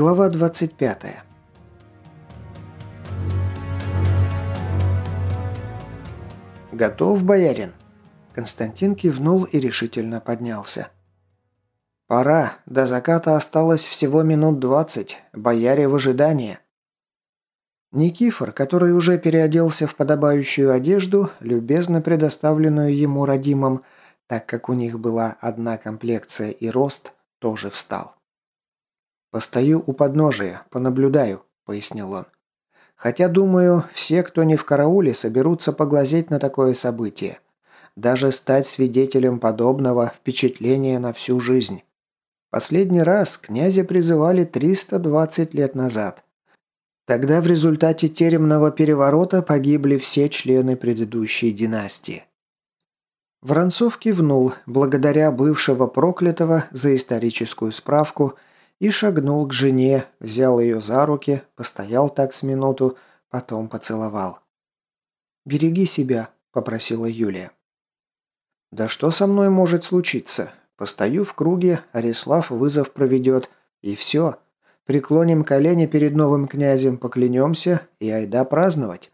Глава 25. «Готов, боярин?» Константин кивнул и решительно поднялся. «Пора. До заката осталось всего минут двадцать. Бояре в ожидании». Никифор, который уже переоделся в подобающую одежду, любезно предоставленную ему родимым, так как у них была одна комплекция и рост, тоже встал. «Постою у подножия, понаблюдаю», – пояснил он. «Хотя, думаю, все, кто не в карауле, соберутся поглазеть на такое событие. Даже стать свидетелем подобного впечатления на всю жизнь. Последний раз князя призывали 320 лет назад. Тогда в результате теремного переворота погибли все члены предыдущей династии. Воронцов кивнул, благодаря бывшего проклятого за историческую справку, и шагнул к жене, взял ее за руки, постоял так с минуту, потом поцеловал. «Береги себя», – попросила Юлия. «Да что со мной может случиться? Постою в круге, Арислав вызов проведет, и все. Преклоним колени перед новым князем, поклянемся и айда праздновать».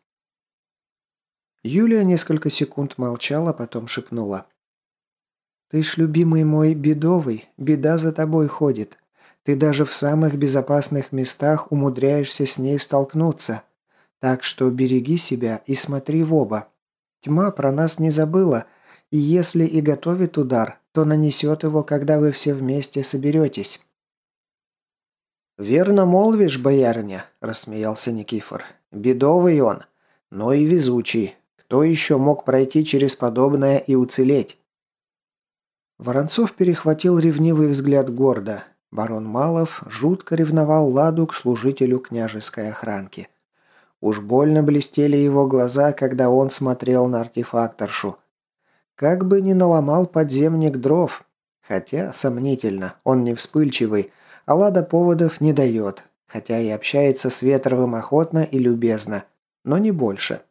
Юлия несколько секунд молчала, потом шепнула. «Ты ж, любимый мой, бедовый, беда за тобой ходит. Ты даже в самых безопасных местах умудряешься с ней столкнуться. Так что береги себя и смотри в оба. Тьма про нас не забыла, и если и готовит удар, то нанесет его, когда вы все вместе соберетесь». «Верно молвишь, боярня», – рассмеялся Никифор. «Бедовый он, но и везучий. Кто еще мог пройти через подобное и уцелеть?» Воронцов перехватил ревнивый взгляд гордо. Барон Малов жутко ревновал Ладу к служителю княжеской охранки. Уж больно блестели его глаза, когда он смотрел на артефакторшу. Как бы ни наломал подземник дров. Хотя, сомнительно, он не вспыльчивый, а Лада поводов не дает, хотя и общается с Ветровым охотно и любезно, но не больше.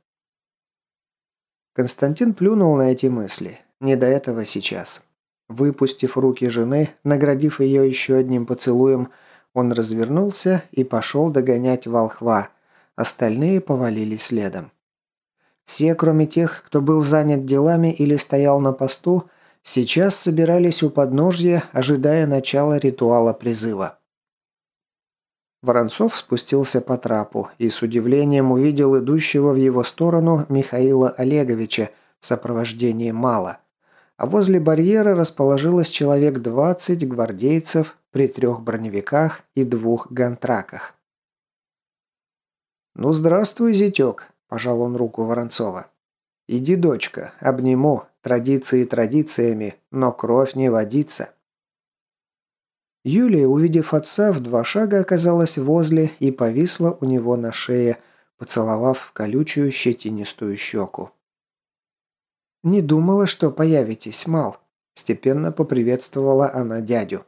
Константин плюнул на эти мысли. Не до этого сейчас. Выпустив руки жены, наградив ее еще одним поцелуем, он развернулся и пошел догонять волхва. Остальные повалили следом. Все, кроме тех, кто был занят делами или стоял на посту, Сейчас собирались у подножья, ожидая начала ритуала призыва. Воронцов спустился по трапу и с удивлением увидел идущего в его сторону Михаила Олеговича в сопровождении Мала. А возле барьера расположилось человек 20 гвардейцев при трех броневиках и двух гантраках. «Ну, здравствуй, зятек», – пожал он руку Воронцова. «Иди, дочка, обниму, Традиции традициями, но кровь не водится. Юлия, увидев отца, в два шага оказалась возле и повисла у него на шее, поцеловав в колючую щетинистую щеку. «Не думала, что появитесь, Мал», – степенно поприветствовала она дядю.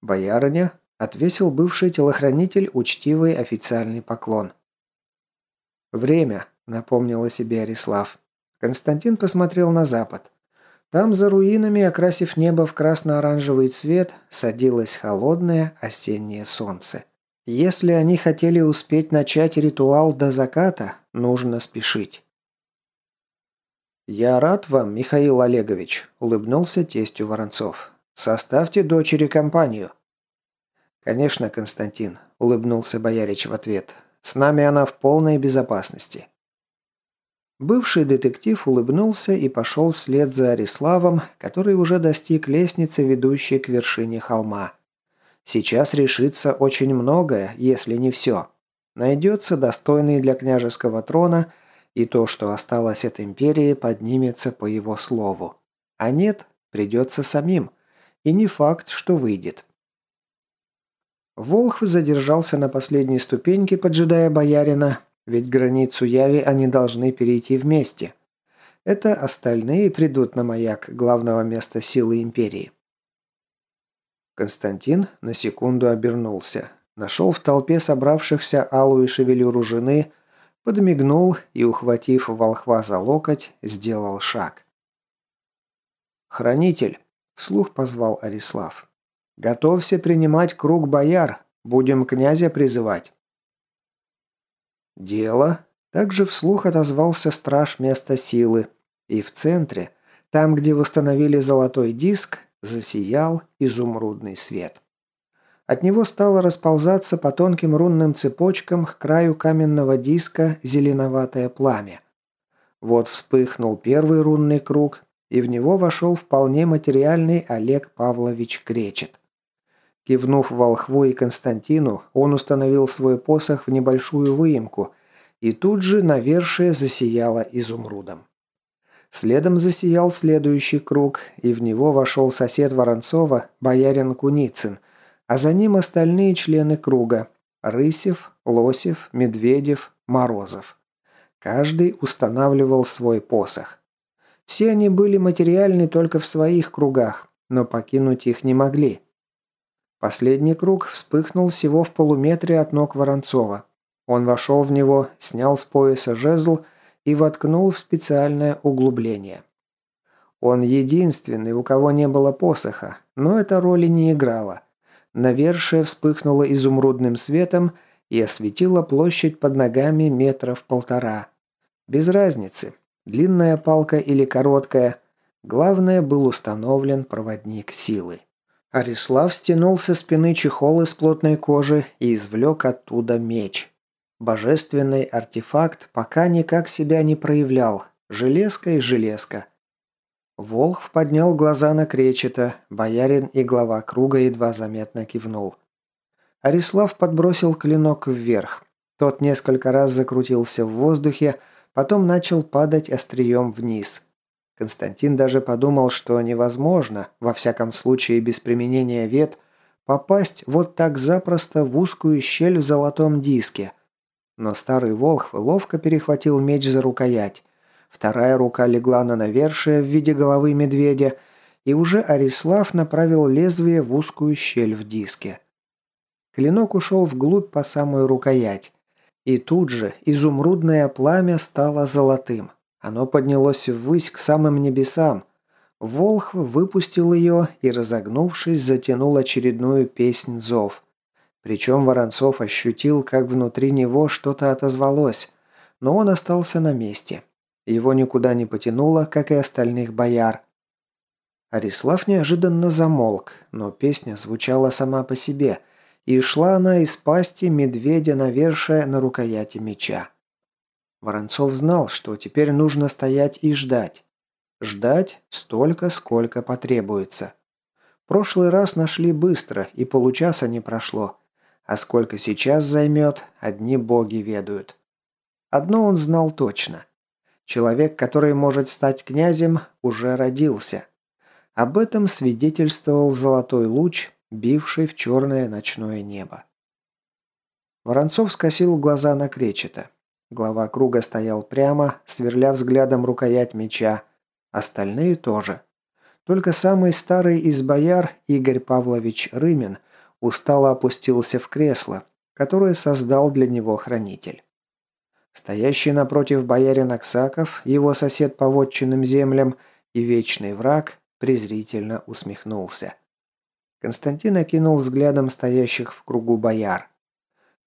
«Боярыня», – отвесил бывший телохранитель учтивый официальный поклон. «Время», – напомнила себе Арислав. Константин посмотрел на запад. Там за руинами, окрасив небо в красно-оранжевый цвет, садилось холодное осеннее солнце. Если они хотели успеть начать ритуал до заката, нужно спешить. «Я рад вам, Михаил Олегович», – улыбнулся тестю Воронцов. «Составьте дочери компанию». «Конечно, Константин», – улыбнулся Боярич в ответ. «С нами она в полной безопасности». Бывший детектив улыбнулся и пошел вслед за Ариславом, который уже достиг лестницы, ведущей к вершине холма. Сейчас решится очень многое, если не все. Найдется достойный для княжеского трона, и то, что осталось от империи, поднимется по его слову. А нет, придется самим. И не факт, что выйдет. Волхв задержался на последней ступеньке, поджидая боярина, ведь границу Яви они должны перейти вместе. Это остальные придут на маяк главного места силы Империи. Константин на секунду обернулся. Нашел в толпе собравшихся алую шевелюру жены, подмигнул и, ухватив волхва за локоть, сделал шаг. «Хранитель!» – вслух позвал Арислав. «Готовься принимать круг бояр. Будем князя призывать». «Дело», – также вслух отозвался страж места силы, и в центре, там, где восстановили золотой диск, засиял изумрудный свет. От него стало расползаться по тонким рунным цепочкам к краю каменного диска зеленоватое пламя. Вот вспыхнул первый рунный круг, и в него вошел вполне материальный Олег Павлович Кречет. Кивнув Волхву и Константину, он установил свой посох в небольшую выемку, и тут же навершие засияло изумрудом. Следом засиял следующий круг, и в него вошел сосед Воронцова, боярин Куницын, а за ним остальные члены круга – Рысев, Лосев, Медведев, Морозов. Каждый устанавливал свой посох. Все они были материальны только в своих кругах, но покинуть их не могли. Последний круг вспыхнул всего в полуметре от ног Воронцова. Он вошел в него, снял с пояса жезл и воткнул в специальное углубление. Он единственный, у кого не было посоха, но эта роли не играла. Навершие вспыхнуло изумрудным светом и осветило площадь под ногами метров полтора. Без разницы, длинная палка или короткая, главное был установлен проводник силы. Арислав стянул со спины чехол из плотной кожи и извлек оттуда меч. Божественный артефакт пока никак себя не проявлял. Железка и железка. Волхв поднял глаза на Кречета, боярин и глава круга едва заметно кивнул. Арислав подбросил клинок вверх. Тот несколько раз закрутился в воздухе, потом начал падать острием вниз. Константин даже подумал, что невозможно, во всяком случае без применения вет, попасть вот так запросто в узкую щель в золотом диске. Но старый волхв ловко перехватил меч за рукоять. Вторая рука легла на навершие в виде головы медведя, и уже Арислав направил лезвие в узкую щель в диске. Клинок ушел вглубь по самую рукоять. И тут же изумрудное пламя стало золотым. Оно поднялось ввысь к самым небесам. Волхв выпустил ее и, разогнувшись, затянул очередную песнь зов. Причем Воронцов ощутил, как внутри него что-то отозвалось, но он остался на месте. Его никуда не потянуло, как и остальных бояр. Арислав неожиданно замолк, но песня звучала сама по себе, и шла она из пасти медведя, навершия на рукояти меча. Воронцов знал, что теперь нужно стоять и ждать. Ждать столько, сколько потребуется. Прошлый раз нашли быстро, и получаса не прошло. А сколько сейчас займет, одни боги ведают. Одно он знал точно. Человек, который может стать князем, уже родился. Об этом свидетельствовал золотой луч, бивший в черное ночное небо. Воронцов скосил глаза на Кречета. Глава круга стоял прямо, сверля взглядом рукоять меча. Остальные тоже. Только самый старый из бояр, Игорь Павлович Рымин, устало опустился в кресло, которое создал для него хранитель. Стоящий напротив боярин Аксаков, его сосед по вотчинным землям и вечный враг, презрительно усмехнулся. Константин окинул взглядом стоящих в кругу бояр.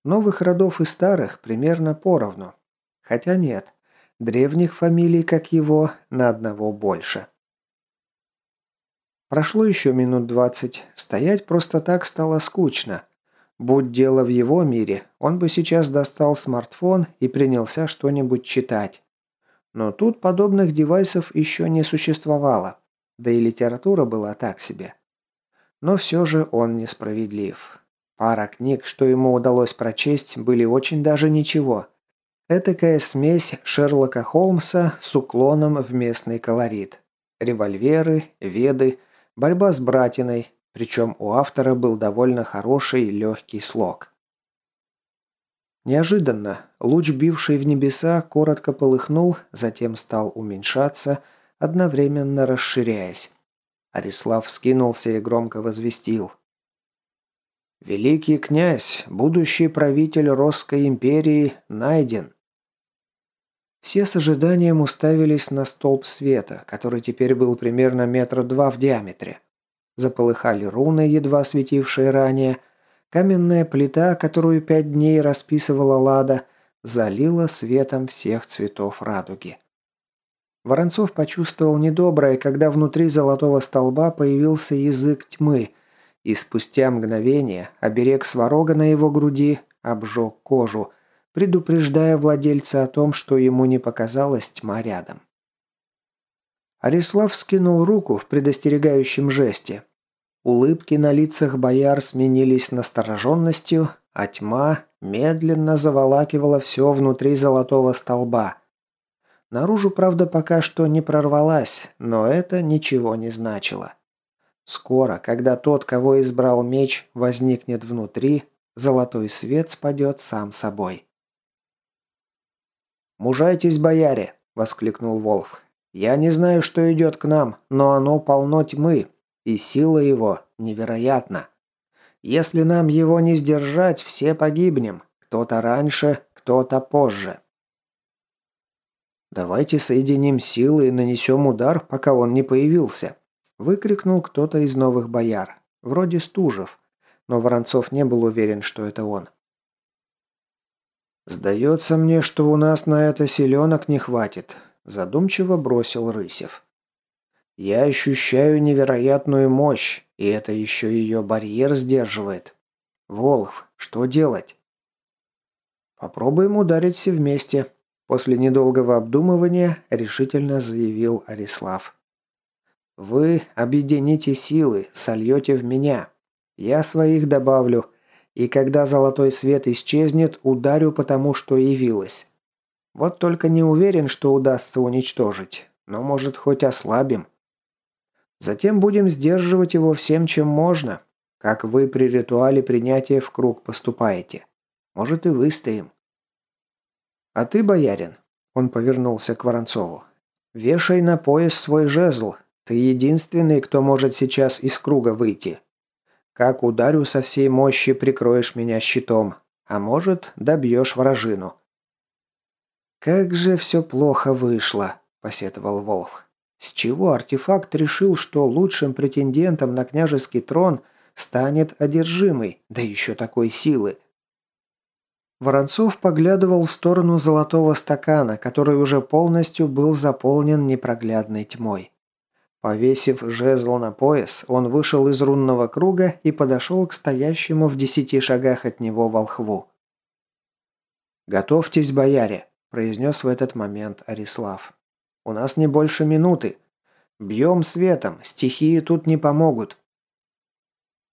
Новых родов и старых примерно поровну. Хотя нет, древних фамилий, как его, на одного больше. Прошло еще минут двадцать. Стоять просто так стало скучно. Будь дело в его мире, он бы сейчас достал смартфон и принялся что-нибудь читать. Но тут подобных девайсов еще не существовало. Да и литература была так себе. Но все же он несправедлив. Пара книг, что ему удалось прочесть, были очень даже ничего. Этакая смесь Шерлока Холмса с уклоном в местный колорит. Револьверы, веды, борьба с братиной, причем у автора был довольно хороший легкий слог. Неожиданно луч, бивший в небеса, коротко полыхнул, затем стал уменьшаться, одновременно расширяясь. Арислав вскинулся и громко возвестил – Великий князь, будущий правитель Росской империи, найден. Все с ожиданием уставились на столб света, который теперь был примерно метра два в диаметре. Заполыхали руны, едва светившие ранее. Каменная плита, которую пять дней расписывала Лада, залила светом всех цветов радуги. Воронцов почувствовал недоброе, когда внутри золотого столба появился язык тьмы, и спустя мгновение оберег сварога на его груди обжег кожу, предупреждая владельца о том, что ему не показалась тьма рядом. Арислав скинул руку в предостерегающем жесте. Улыбки на лицах бояр сменились настороженностью, а тьма медленно заволакивала все внутри золотого столба – Наружу, правда, пока что не прорвалась, но это ничего не значило. Скоро, когда тот, кого избрал меч, возникнет внутри, золотой свет спадет сам собой. «Мужайтесь, бояре!» – воскликнул Волф. «Я не знаю, что идет к нам, но оно полно тьмы, и сила его невероятна. Если нам его не сдержать, все погибнем, кто-то раньше, кто-то позже. «Давайте соединим силы и нанесем удар, пока он не появился», – выкрикнул кто-то из новых бояр. Вроде Стужев, но Воронцов не был уверен, что это он. «Сдается мне, что у нас на это селенок не хватит», – задумчиво бросил Рысев. «Я ощущаю невероятную мощь, и это еще ее барьер сдерживает. Волхв, что делать?» «Попробуем ударить все вместе», После недолгого обдумывания решительно заявил Арислав. «Вы объедините силы, сольете в меня. Я своих добавлю, и когда золотой свет исчезнет, ударю потому, что явилось. Вот только не уверен, что удастся уничтожить, но, может, хоть ослабим. Затем будем сдерживать его всем, чем можно, как вы при ритуале принятия в круг поступаете. Может, и выстоим. «А ты, боярин?» Он повернулся к Воронцову. «Вешай на пояс свой жезл. Ты единственный, кто может сейчас из круга выйти. Как ударю со всей мощи, прикроешь меня щитом. А может, добьешь вражину». «Как же все плохо вышло», – посетовал Волх. «С чего артефакт решил, что лучшим претендентом на княжеский трон станет одержимый, да еще такой силы?» Воронцов поглядывал в сторону золотого стакана, который уже полностью был заполнен непроглядной тьмой. Повесив жезл на пояс, он вышел из рунного круга и подошел к стоящему в десяти шагах от него волхву. «Готовьтесь, бояре», – произнес в этот момент Арислав. «У нас не больше минуты. Бьем светом, стихии тут не помогут.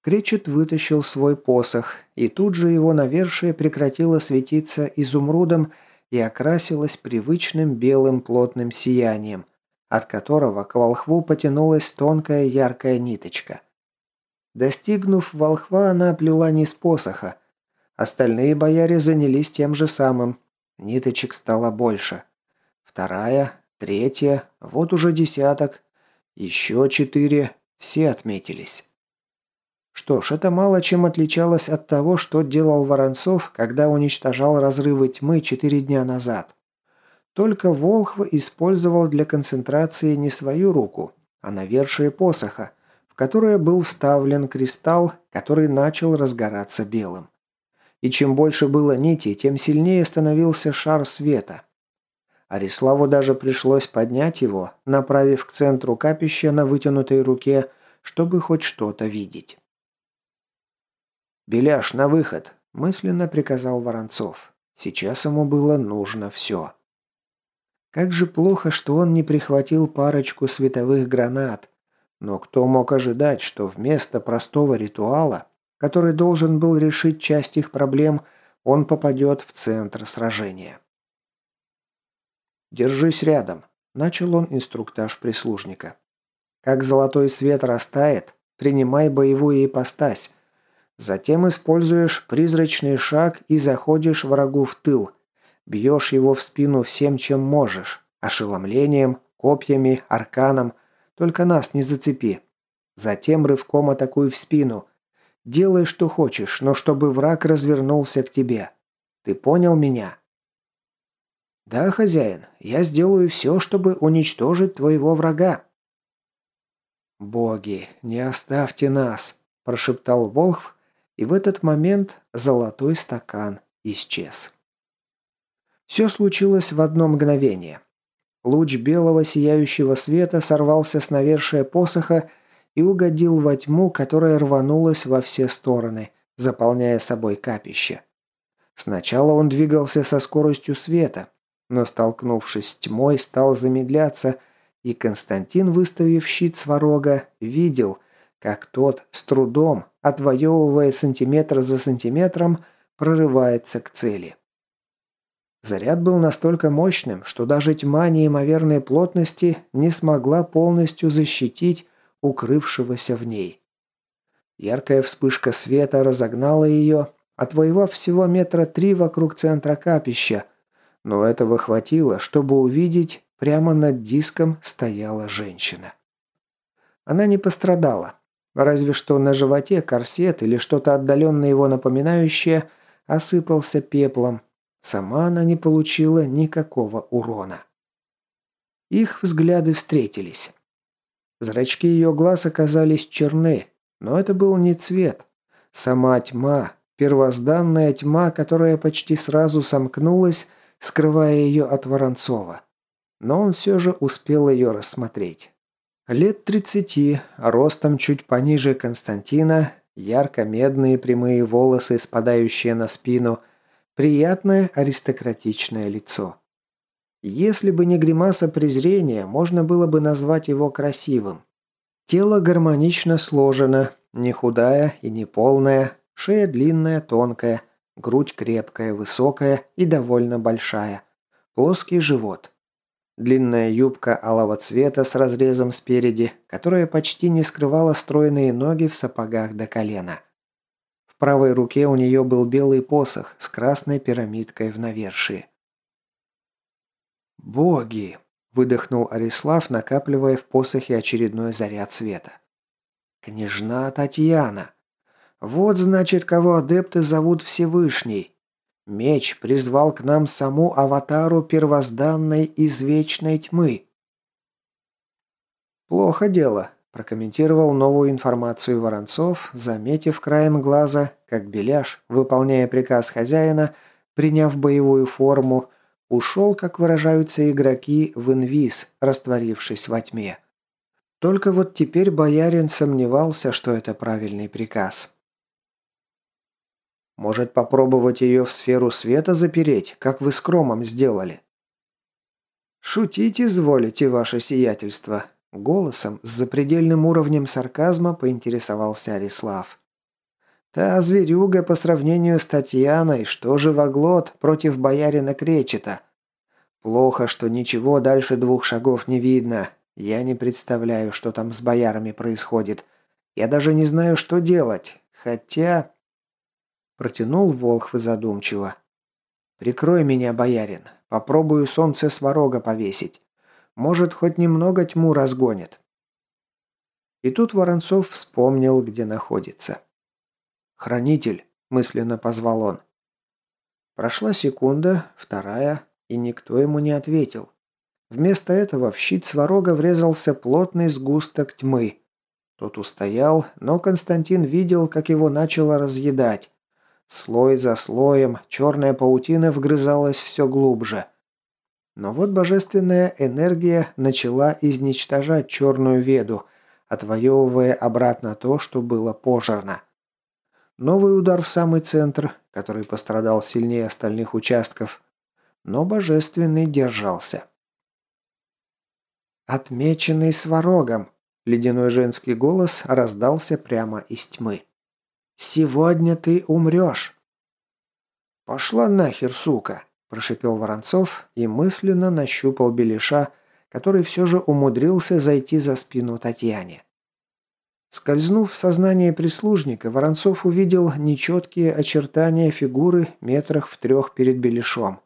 Кречет вытащил свой посох, и тут же его навершие прекратило светиться изумрудом и окрасилось привычным белым плотным сиянием, от которого к волхву потянулась тонкая яркая ниточка. Достигнув волхва, она плела низ посоха. Остальные бояре занялись тем же самым. Ниточек стало больше. Вторая, третья, вот уже десяток. Еще четыре, все отметились. Что ж, это мало чем отличалось от того, что делал Воронцов, когда уничтожал разрывы тьмы четыре дня назад. Только Волхв использовал для концентрации не свою руку, а навершие посоха, в которое был вставлен кристалл, который начал разгораться белым. И чем больше было нитей, тем сильнее становился шар света. Ариславу даже пришлось поднять его, направив к центру капища на вытянутой руке, чтобы хоть что-то видеть. «Беляш, на выход!» – мысленно приказал Воронцов. Сейчас ему было нужно все. Как же плохо, что он не прихватил парочку световых гранат. Но кто мог ожидать, что вместо простого ритуала, который должен был решить часть их проблем, он попадет в центр сражения. «Держись рядом», – начал он инструктаж прислужника. «Как золотой свет растает, принимай боевую ипостась, Затем используешь призрачный шаг и заходишь врагу в тыл. Бьешь его в спину всем, чем можешь. Ошеломлением, копьями, арканом. Только нас не зацепи. Затем рывком атакуй в спину. Делай, что хочешь, но чтобы враг развернулся к тебе. Ты понял меня?» «Да, хозяин, я сделаю все, чтобы уничтожить твоего врага». «Боги, не оставьте нас», – прошептал Волхв И в этот момент золотой стакан исчез. Все случилось в одно мгновение. Луч белого сияющего света сорвался с навершия посоха и угодил во тьму, которая рванулась во все стороны, заполняя собой капище. Сначала он двигался со скоростью света, но, столкнувшись с тьмой, стал замедляться, и Константин, выставив щит сварога, видел, как тот с трудом, отвоевывая сантиметр за сантиметром, прорывается к цели. Заряд был настолько мощным, что даже тьма неимоверной плотности не смогла полностью защитить укрывшегося в ней. Яркая вспышка света разогнала ее, отвоевав всего метра три вокруг центра капища, но этого хватило, чтобы увидеть, прямо над диском стояла женщина. Она не пострадала, разве что на животе корсет или что-то отдаленно его напоминающее осыпался пеплом, Сама она не получила никакого урона. Их взгляды встретились. Зрачки ее глаз оказались черны, но это был не цвет. Сама тьма, первозданная тьма, которая почти сразу сомкнулась, скрывая ее от Воронцова. Но он все же успел ее рассмотреть. Лет тридцати, ростом чуть пониже Константина, ярко-медные прямые волосы, спадающие на спину – Приятное аристократичное лицо. Если бы не гримаса презрения, можно было бы назвать его красивым. Тело гармонично сложено, не худая и не полная, шея длинная, тонкая, грудь крепкая, высокая и довольно большая, плоский живот. Длинная юбка алого цвета с разрезом спереди, которая почти не скрывала стройные ноги в сапогах до колена – правой руке у нее был белый посох с красной пирамидкой в навершии. «Боги!» – выдохнул Арислав, накапливая в посохе очередной заряд света. «Княжна Татьяна! Вот, значит, кого адепты зовут Всевышний. Меч призвал к нам саму аватару первозданной из вечной тьмы». «Плохо дело», Прокомментировал новую информацию Воронцов, заметив краем глаза, как Беляш, выполняя приказ хозяина, приняв боевую форму, ушел, как выражаются игроки, в инвиз, растворившись во тьме. Только вот теперь боярин сомневался, что это правильный приказ. «Может, попробовать ее в сферу света запереть, как вы с Кромом сделали?» «Шутить изволите, ваше сиятельство», Голосом с запредельным уровнем сарказма поинтересовался Арислав. «Та зверюга по сравнению с Татьяной, что же воглот против боярина Кречета? Плохо, что ничего дальше двух шагов не видно. Я не представляю, что там с боярами происходит. Я даже не знаю, что делать. Хотя...» Протянул Волхв задумчиво. «Прикрой меня, боярин. Попробую солнце сварога повесить. Может, хоть немного тьму разгонит. И тут Воронцов вспомнил, где находится. «Хранитель», – мысленно позвал он. Прошла секунда, вторая, и никто ему не ответил. Вместо этого в щит сварога врезался плотный сгусток тьмы. Тот устоял, но Константин видел, как его начало разъедать. Слой за слоем черная паутина вгрызалась все глубже. Но вот божественная энергия начала изничтожать черную веду, отвоевывая обратно то, что было пожарно. Новый удар в самый центр, который пострадал сильнее остальных участков, но божественный держался. «Отмеченный сварогом!» – ледяной женский голос раздался прямо из тьмы. «Сегодня ты умрешь!» «Пошла нахер, сука!» прошипел Воронцов и мысленно нащупал Белиша, который все же умудрился зайти за спину Татьяне. Скользнув в сознание прислужника, Воронцов увидел нечеткие очертания фигуры метрах в трех перед Белишом.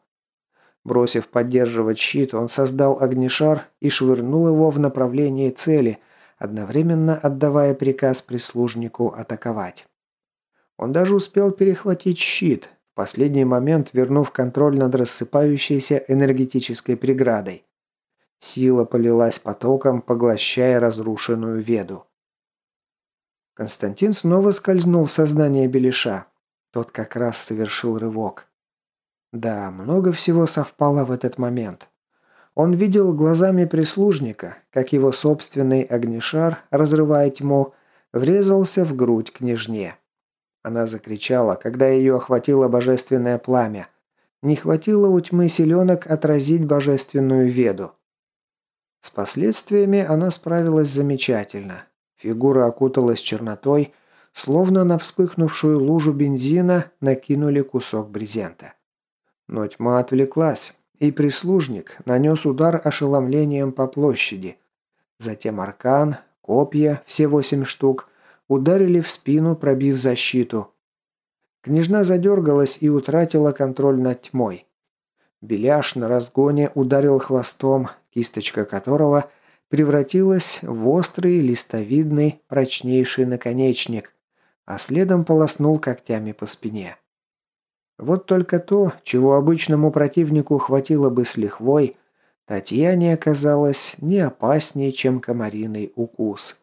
Бросив поддерживать щит, он создал огнешар и швырнул его в направлении цели, одновременно отдавая приказ прислужнику атаковать. Он даже успел перехватить щит, последний момент вернув контроль над рассыпающейся энергетической преградой. Сила полилась потоком, поглощая разрушенную веду. Константин снова скользнул в сознание Белиша. Тот как раз совершил рывок. Да, много всего совпало в этот момент. Он видел глазами прислужника, как его собственный огнешар, разрывая тьму, врезался в грудь княжне. Она закричала, когда ее охватило божественное пламя. Не хватило у тьмы селенок отразить божественную веду. С последствиями она справилась замечательно. Фигура окуталась чернотой, словно на вспыхнувшую лужу бензина накинули кусок брезента. Но тьма отвлеклась, и прислужник нанес удар ошеломлением по площади. Затем аркан, копья, все восемь штук, ударили в спину, пробив защиту. Княжна задергалась и утратила контроль над тьмой. Беляш на разгоне ударил хвостом, кисточка которого превратилась в острый, листовидный, прочнейший наконечник, а следом полоснул когтями по спине. Вот только то, чего обычному противнику хватило бы с лихвой, Татьяне оказалось не опаснее, чем комариный укус.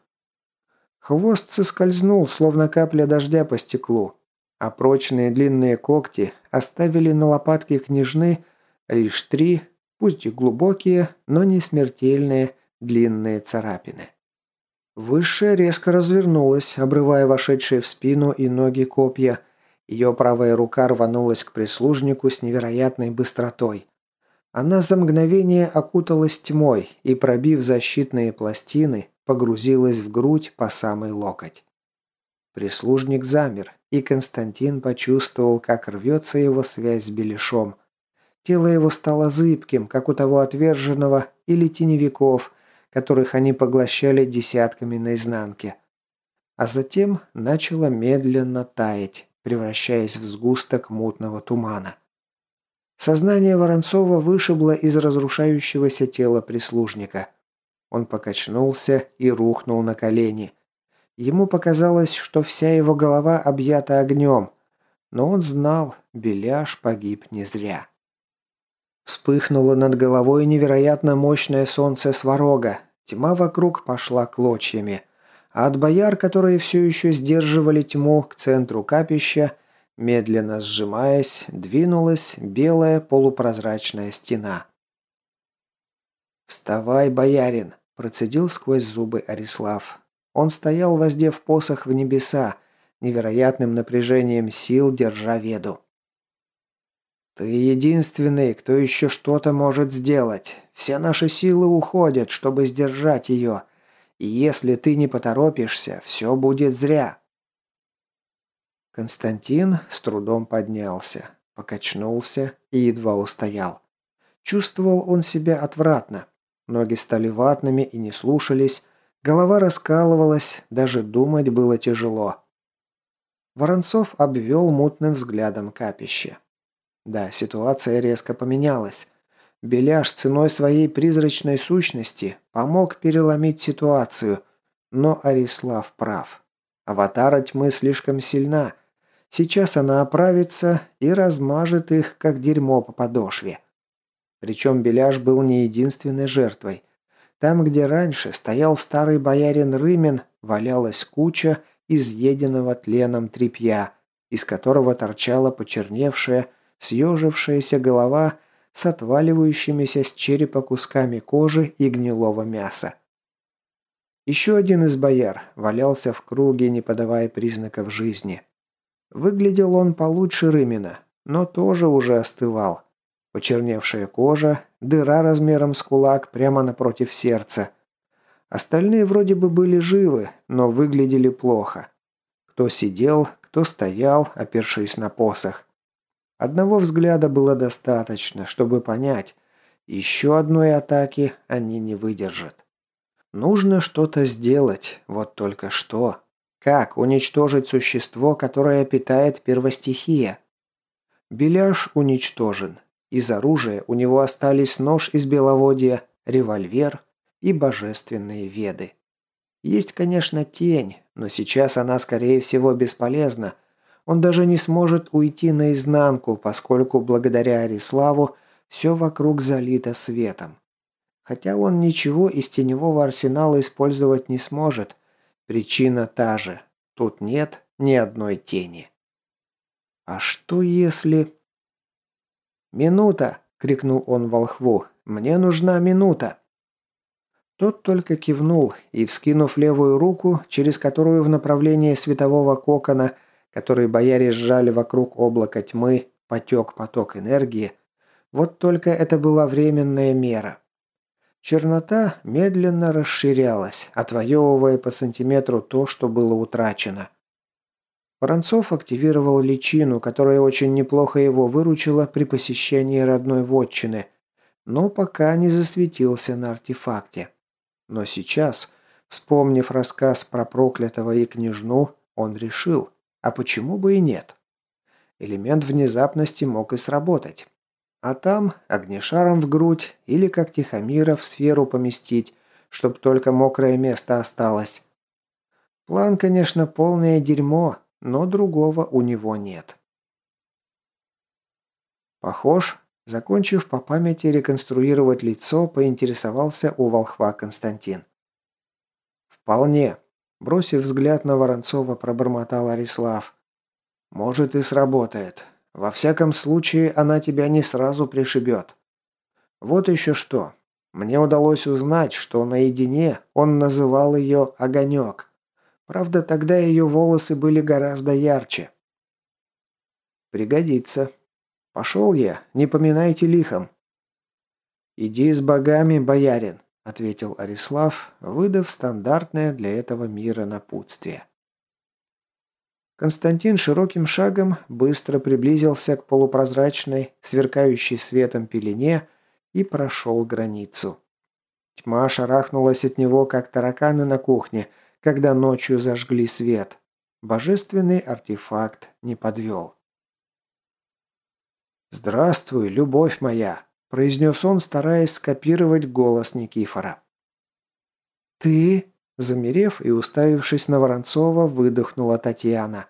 Хвост соскользнул, словно капля дождя по стеклу, а прочные длинные когти оставили на лопатке княжны лишь три, пусть и глубокие, но не смертельные, длинные царапины. Высшая резко развернулась, обрывая вошедшие в спину и ноги копья. Ее правая рука рванулась к прислужнику с невероятной быстротой. Она за мгновение окуталась тьмой и, пробив защитные пластины, погрузилась в грудь по самый локоть. Прислужник замер, и Константин почувствовал, как рвется его связь с Беляшом. Тело его стало зыбким, как у того отверженного или теневиков, которых они поглощали десятками наизнанке. А затем начало медленно таять, превращаясь в сгусток мутного тумана. Сознание Воронцова вышибло из разрушающегося тела прислужника. Он покачнулся и рухнул на колени. Ему показалось, что вся его голова объята огнем, но он знал, Беляш погиб не зря. Вспыхнуло над головой невероятно мощное солнце сварога. Тьма вокруг пошла клочьями. А от бояр, которые все еще сдерживали тьму к центру капища, медленно сжимаясь, двинулась белая полупрозрачная стена. «Вставай, боярин!» – процедил сквозь зубы Арислав. Он стоял, воздев посох в небеса, невероятным напряжением сил держа веду. «Ты единственный, кто еще что-то может сделать. Все наши силы уходят, чтобы сдержать ее. И если ты не поторопишься, все будет зря». Константин с трудом поднялся, покачнулся и едва устоял. Чувствовал он себя отвратно. Ноги стали ватными и не слушались, голова раскалывалась, даже думать было тяжело. Воронцов обвел мутным взглядом капище. Да, ситуация резко поменялась. Беляш ценой своей призрачной сущности помог переломить ситуацию, но Арислав прав. Аватара тьмы слишком сильна. Сейчас она оправится и размажет их, как дерьмо по подошве. Причем Беляш был не единственной жертвой. Там, где раньше стоял старый боярин Рымин, валялась куча изъеденного тленом тряпья, из которого торчала почерневшая, съежившаяся голова с отваливающимися с черепа кусками кожи и гнилого мяса. Еще один из бояр валялся в круге, не подавая признаков жизни. Выглядел он получше Рымина, но тоже уже остывал. Почерневшая кожа, дыра размером с кулак прямо напротив сердца. Остальные вроде бы были живы, но выглядели плохо. Кто сидел, кто стоял, опершись на посох. Одного взгляда было достаточно, чтобы понять, еще одной атаки они не выдержат. Нужно что-то сделать, вот только что. Как уничтожить существо, которое питает первостихия? Беляш уничтожен. Из оружия у него остались нож из беловодья, револьвер и божественные веды. Есть, конечно, тень, но сейчас она, скорее всего, бесполезна, он даже не сможет уйти наизнанку, поскольку благодаря Ариславу все вокруг залито светом. Хотя он ничего из теневого арсенала использовать не сможет. Причина та же. Тут нет ни одной тени. А что если... «Минута!» — крикнул он волхву. «Мне нужна минута!» Тот только кивнул и, вскинув левую руку, через которую в направлении светового кокона, который бояре сжали вокруг облака тьмы, потек поток энергии, вот только это была временная мера. Чернота медленно расширялась, отвоевывая по сантиметру то, что было утрачено. Воронцов активировал личину, которая очень неплохо его выручила при посещении родной вотчины, но пока не засветился на артефакте. Но сейчас, вспомнив рассказ про проклятого и княжну, он решил, а почему бы и нет? Элемент внезапности мог и сработать. А там огнешаром в грудь или как Тихомира в сферу поместить, чтоб только мокрое место осталось. План, конечно, полное дерьмо, но другого у него нет. Похож, закончив по памяти реконструировать лицо, поинтересовался у волхва Константин. «Вполне», – бросив взгляд на Воронцова, пробормотал Арислав. «Может и сработает. Во всяком случае, она тебя не сразу пришибет. Вот еще что. Мне удалось узнать, что наедине он называл ее «Огонек». Правда, тогда ее волосы были гораздо ярче. Пригодится. Пошел я, не поминайте лихом. Иди с богами, боярин, ответил Арислав, выдав стандартное для этого мира напутствие. Константин широким шагом быстро приблизился к полупрозрачной, сверкающей светом пелене и прошел границу. Тьма шарахнулась от него, как тараканы на кухне – когда ночью зажгли свет. Божественный артефакт не подвел. «Здравствуй, любовь моя!» – произнес он, стараясь скопировать голос Никифора. «Ты?» – замерев и уставившись на Воронцова, выдохнула Татьяна.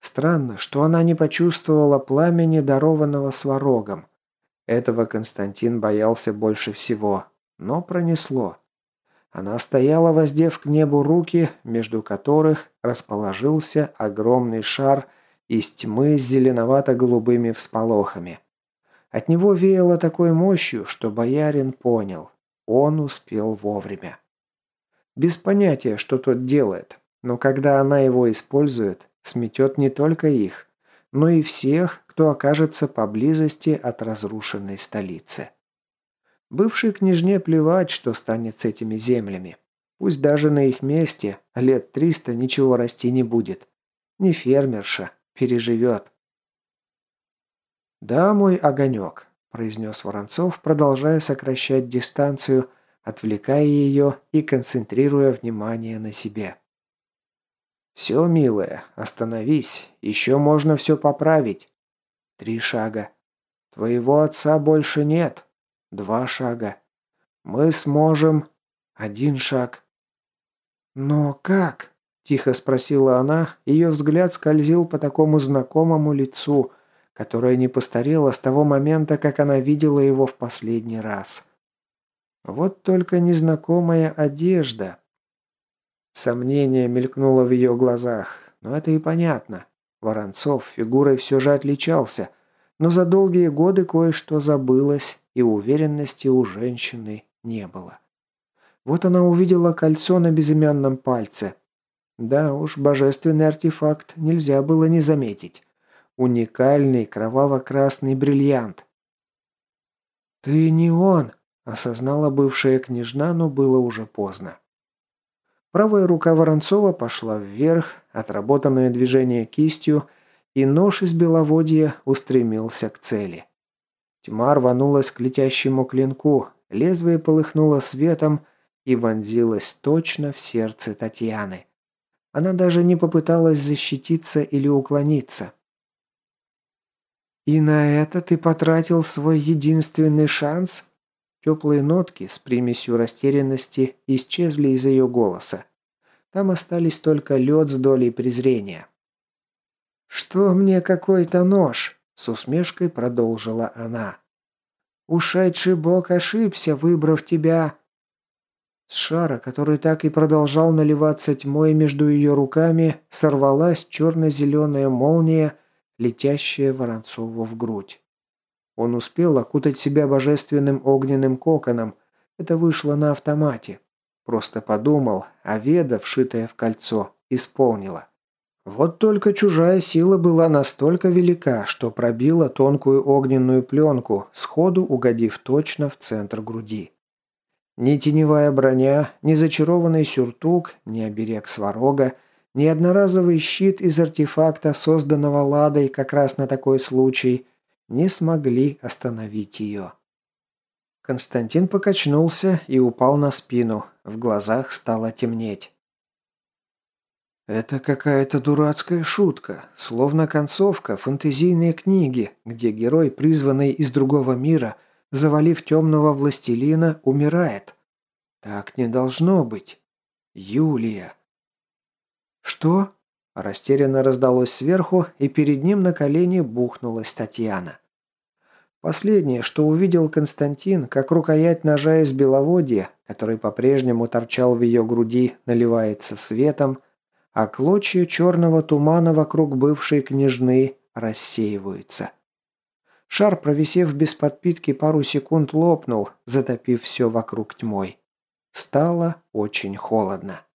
Странно, что она не почувствовала пламени, дарованного сварогом. Этого Константин боялся больше всего, но пронесло. Она стояла, воздев к небу руки, между которых расположился огромный шар из тьмы с зеленовато-голубыми всполохами. От него веяло такой мощью, что боярин понял. Он успел вовремя. Без понятия, что тот делает, но когда она его использует, сметет не только их, но и всех, кто окажется поблизости от разрушенной столицы. Бывшей княжне плевать, что станет с этими землями. Пусть даже на их месте лет триста ничего расти не будет. Не фермерша, переживет. «Да, мой огонек», – произнес Воронцов, продолжая сокращать дистанцию, отвлекая ее и концентрируя внимание на себе. «Все, милая, остановись, еще можно все поправить. Три шага. Твоего отца больше нет. Два шага. Мы сможем... Один шаг. «Но как?» – тихо спросила она. Ее взгляд скользил по такому знакомому лицу, которое не постарело с того момента, как она видела его в последний раз. Вот только незнакомая одежда. Сомнение мелькнуло в ее глазах, но это и понятно. Воронцов фигурой все же отличался, но за долгие годы кое-что забылось, и уверенности у женщины не было. Вот она увидела кольцо на безымянном пальце. Да уж, божественный артефакт нельзя было не заметить. Уникальный кроваво-красный бриллиант. «Ты не он!» – осознала бывшая княжна, но было уже поздно. Правая рука Воронцова пошла вверх, отработанное движение кистью, и нож из беловодья устремился к цели. Тьма рванулась к летящему клинку, лезвие полыхнуло светом и вонзилось точно в сердце Татьяны. Она даже не попыталась защититься или уклониться. «И на это ты потратил свой единственный шанс?» Теплые нотки с примесью растерянности исчезли из ее голоса. Там остались только лед с долей презрения. «Что мне какой-то нож?» – с усмешкой продолжила она. «Ушедший бог ошибся, выбрав тебя». С шара, который так и продолжал наливаться тьмой между ее руками, сорвалась черно-зеленая молния, летящая Воронцову в грудь. Он успел окутать себя божественным огненным коконом. Это вышло на автомате. Просто подумал, а веда, вшитая в кольцо, исполнила. Вот только чужая сила была настолько велика, что пробила тонкую огненную пленку, сходу угодив точно в центр груди. Ни теневая броня, ни зачарованный сюртук, ни оберег сварога, ни одноразовый щит из артефакта, созданного Ладой как раз на такой случай, не смогли остановить ее. Константин покачнулся и упал на спину. В глазах стало темнеть. Это какая-то дурацкая шутка, словно концовка фэнтезийной книги, где герой, призванный из другого мира, завалив темного властелина, умирает. Так не должно быть. Юлия. Что? Растерянно раздалось сверху, и перед ним на колени бухнулась Татьяна. Последнее, что увидел Константин, как рукоять ножа из беловодья, который по-прежнему торчал в ее груди, наливается светом, а клочья черного тумана вокруг бывшей княжны рассеиваются. Шар, провисев без подпитки пару секунд, лопнул, затопив все вокруг тьмой. Стало очень холодно.